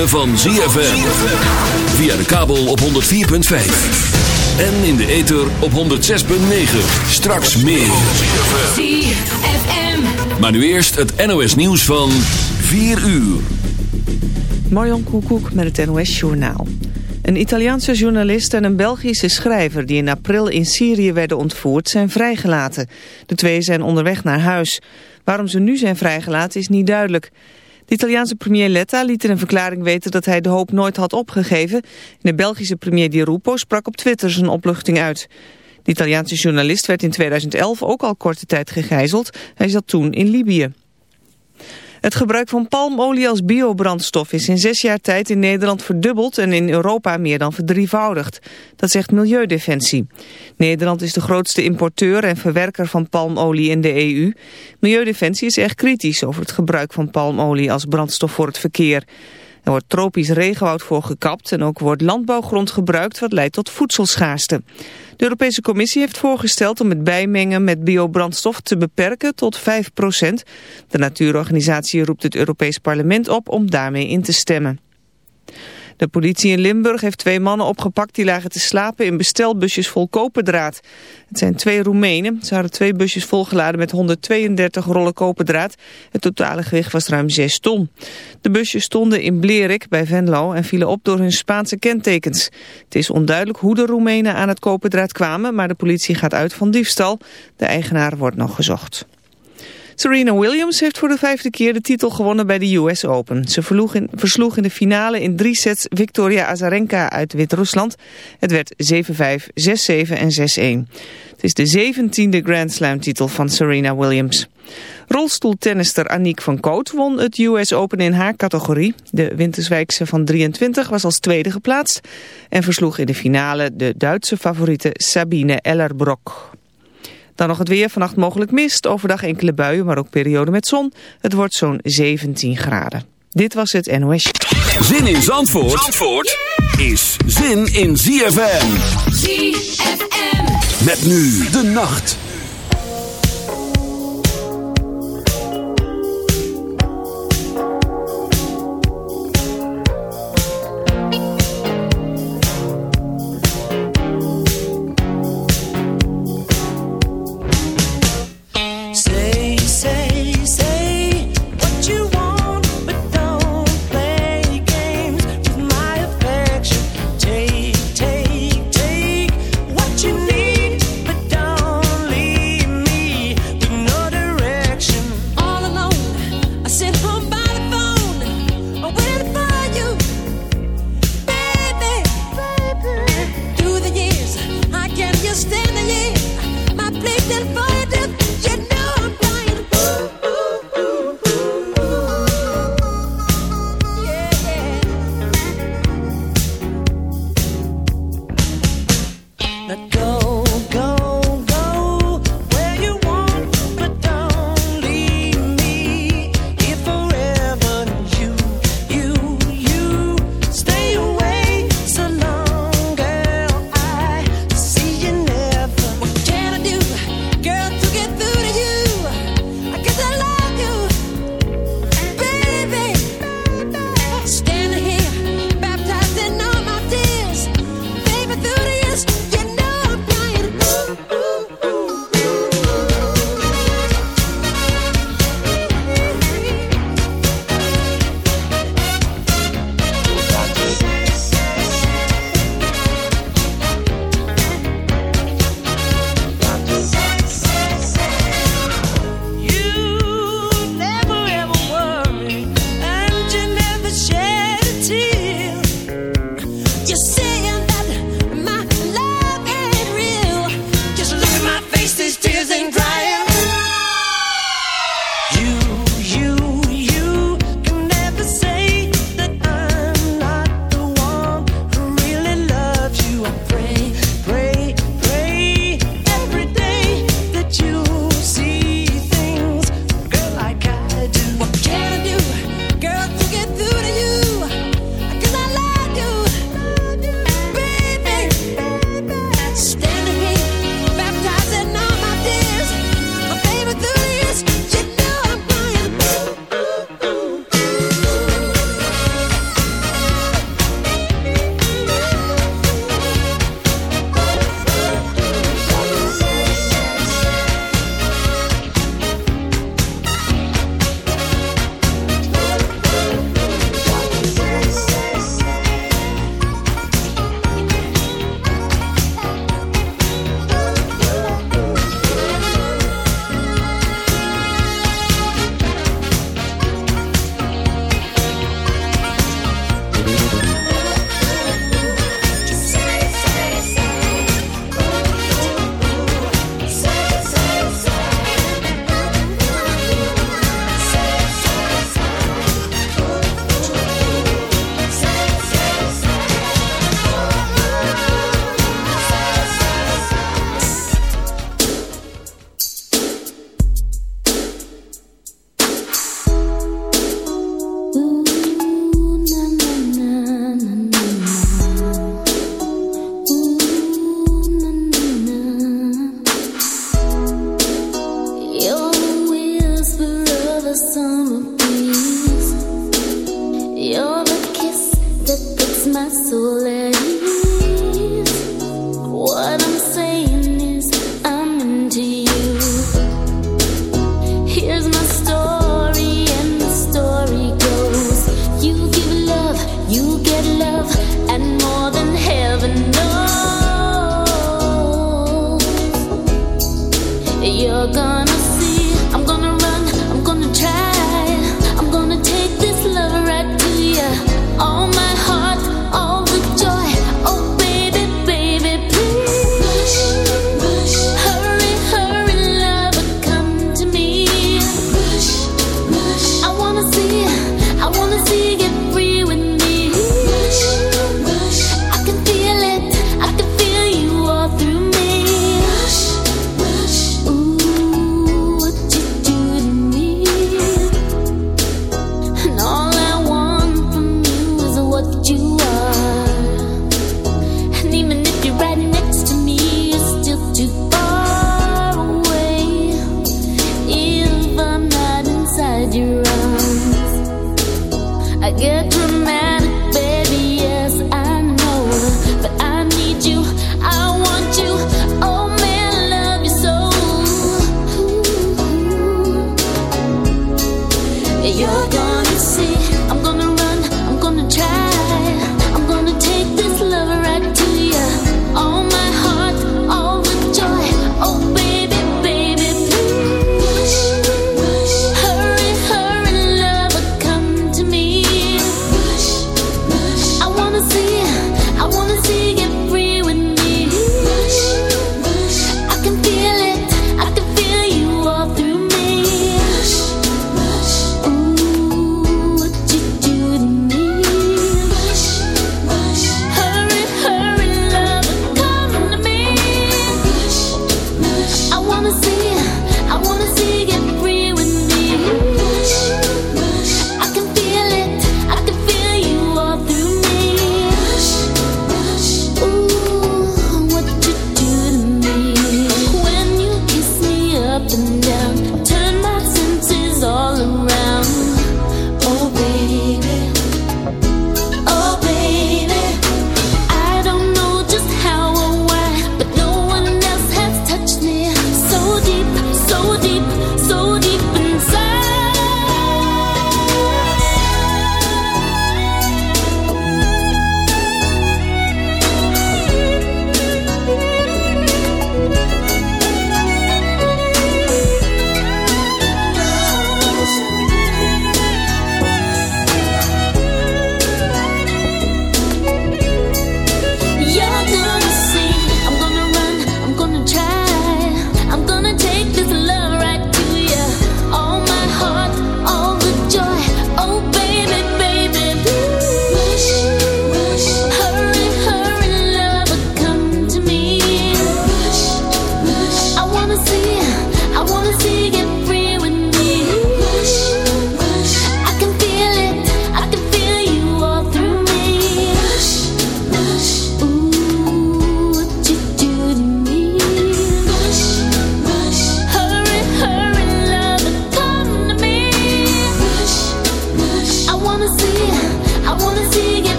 ritme van ZFM. Via de kabel op 104.5. En in de ether op 106.9. Straks meer. ZFM. Maar nu eerst het NOS nieuws van 4 uur. Marjon Koekoek met het NOS Journaal. Een Italiaanse journalist en een Belgische schrijver die in april in Syrië werden ontvoerd zijn vrijgelaten. De twee zijn onderweg naar huis. Waarom ze nu zijn vrijgelaten is niet duidelijk. De Italiaanse premier Letta liet in een verklaring weten dat hij de hoop nooit had opgegeven. De Belgische premier Di Rupo sprak op Twitter zijn opluchting uit. De Italiaanse journalist werd in 2011 ook al korte tijd gegijzeld. Hij zat toen in Libië. Het gebruik van palmolie als biobrandstof is in zes jaar tijd in Nederland verdubbeld en in Europa meer dan verdrievoudigd. Dat zegt Milieudefensie. Nederland is de grootste importeur en verwerker van palmolie in de EU. Milieudefensie is erg kritisch over het gebruik van palmolie als brandstof voor het verkeer. Er wordt tropisch regenwoud voor gekapt en ook wordt landbouwgrond gebruikt wat leidt tot voedselschaarste. De Europese Commissie heeft voorgesteld om het bijmengen met biobrandstof te beperken tot 5% De natuurorganisatie roept het Europees Parlement op om daarmee in te stemmen. De politie in Limburg heeft twee mannen opgepakt die lagen te slapen in bestelbusjes vol koperdraad. Het zijn twee Roemenen. Ze hadden twee busjes volgeladen met 132 rollen koperdraad. Het totale gewicht was ruim 6 ton. De busjes stonden in Blerik bij Venlo en vielen op door hun Spaanse kentekens. Het is onduidelijk hoe de Roemenen aan het koperdraad kwamen, maar de politie gaat uit van diefstal. De eigenaar wordt nog gezocht. Serena Williams heeft voor de vijfde keer de titel gewonnen bij de US Open. Ze versloeg in de finale in drie sets Victoria Azarenka uit Wit-Rusland. Het werd 7-5, 6-7 en 6-1. Het is de zeventiende Grand Slam titel van Serena Williams. Rolstoeltennister Aniek van Koot won het US Open in haar categorie. De Winterswijkse van 23 was als tweede geplaatst en versloeg in de finale de Duitse favoriete Sabine Ellerbrock. Dan nog het weer, vannacht mogelijk mist, overdag enkele buien, maar ook perioden met zon. Het wordt zo'n 17 graden. Dit was het NOS. Zin in Zandvoort, Zandvoort is zin in ZFM. ZFM. Met nu de nacht.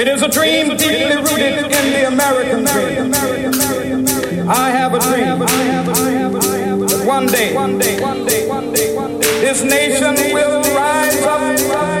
It is a dream deeply rooted in the American dream. I have a dream that one day this nation will rise up.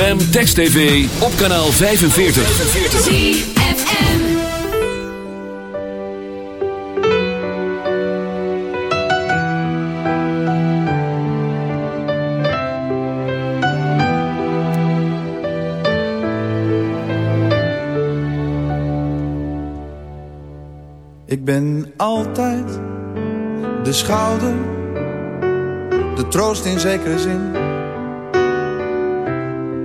ZFM, Text TV, op kanaal 45. ZFM. Ik ben altijd de schouder, de troost in zekere zin.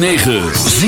106.9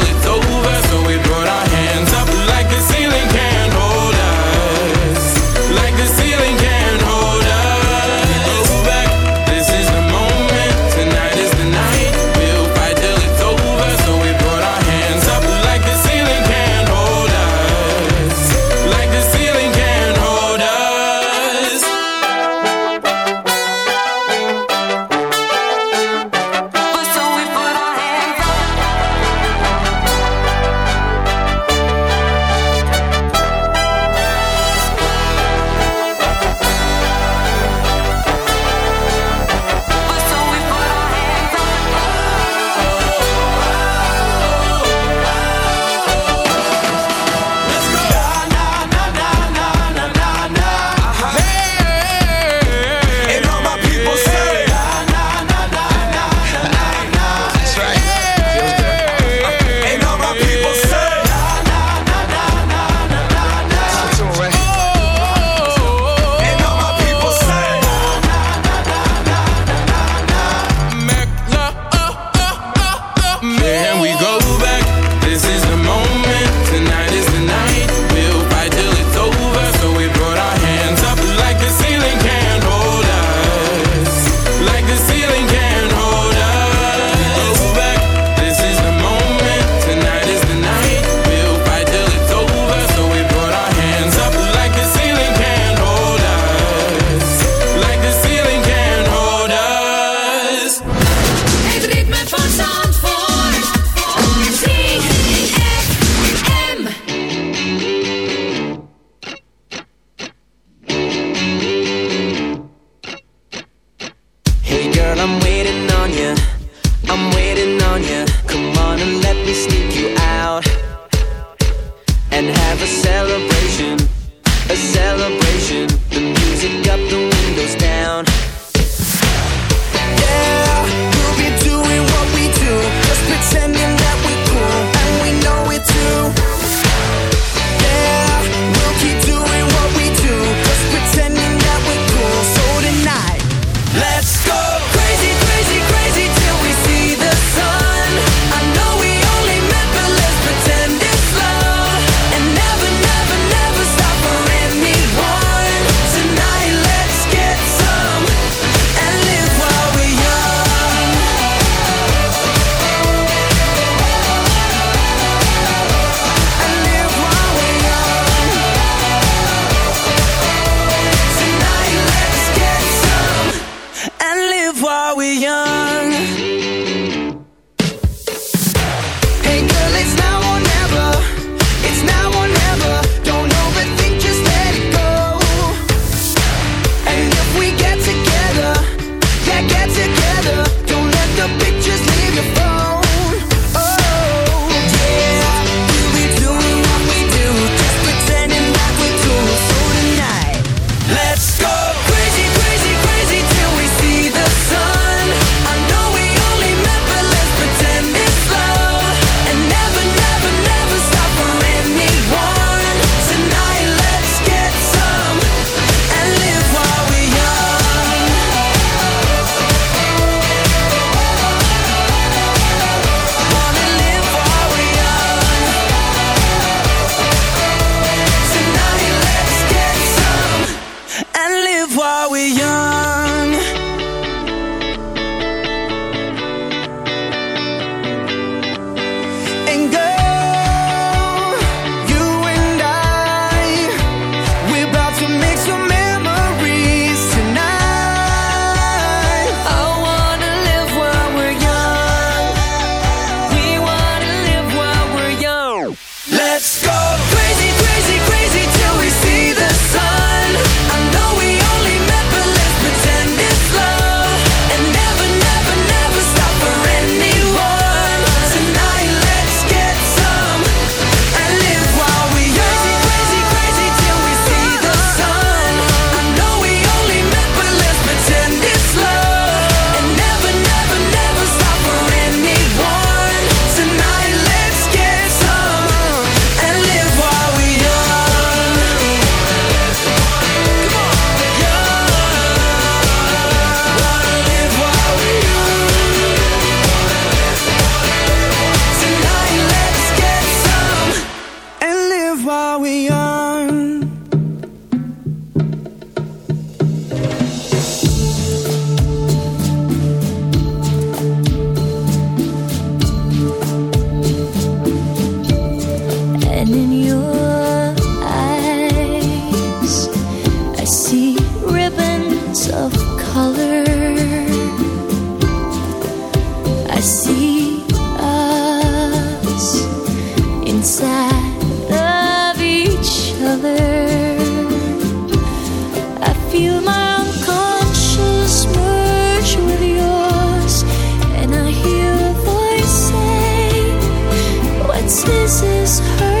just hurt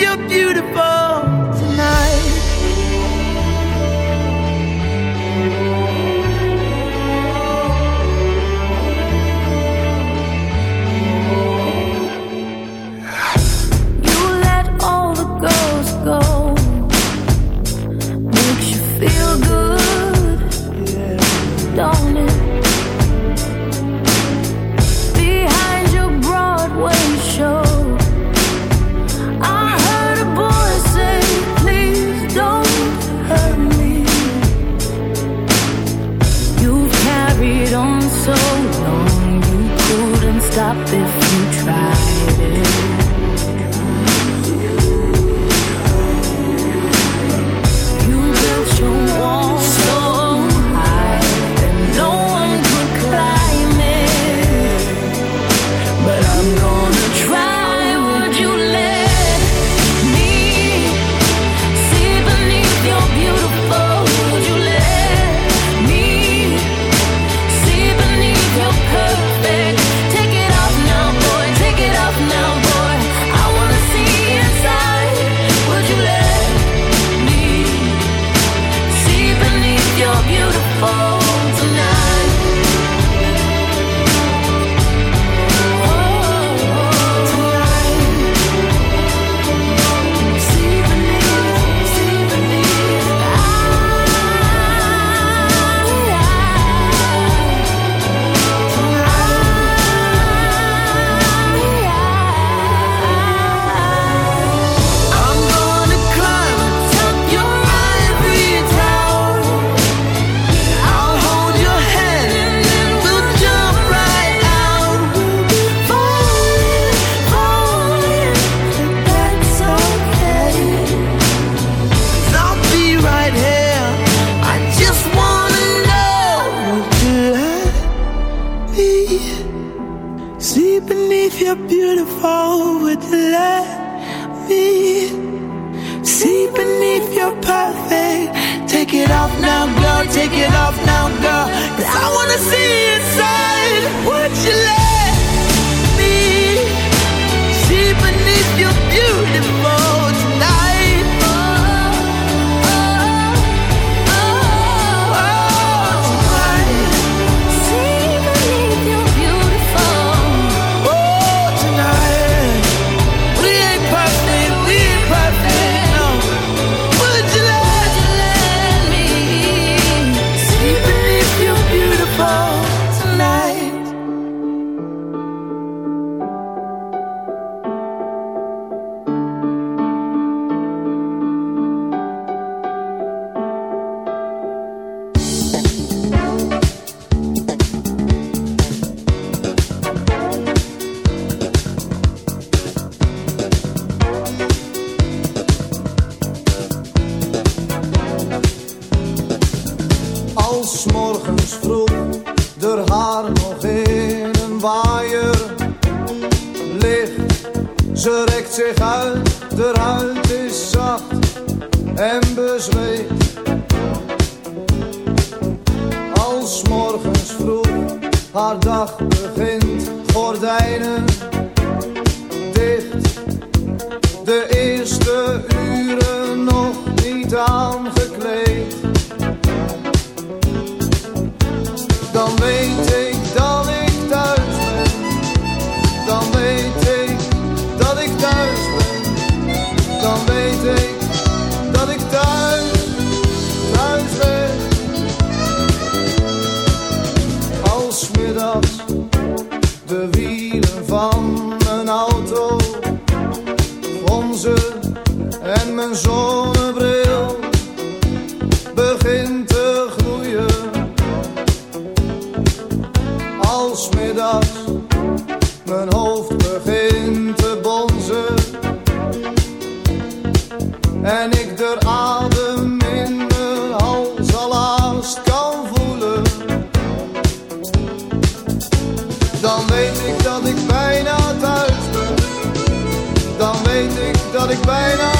you're beautiful. en ik de adem in de hals al haast kan voelen, dan weet ik dat ik bijna thuis ben. Dan weet ik dat ik bijna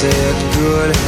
said good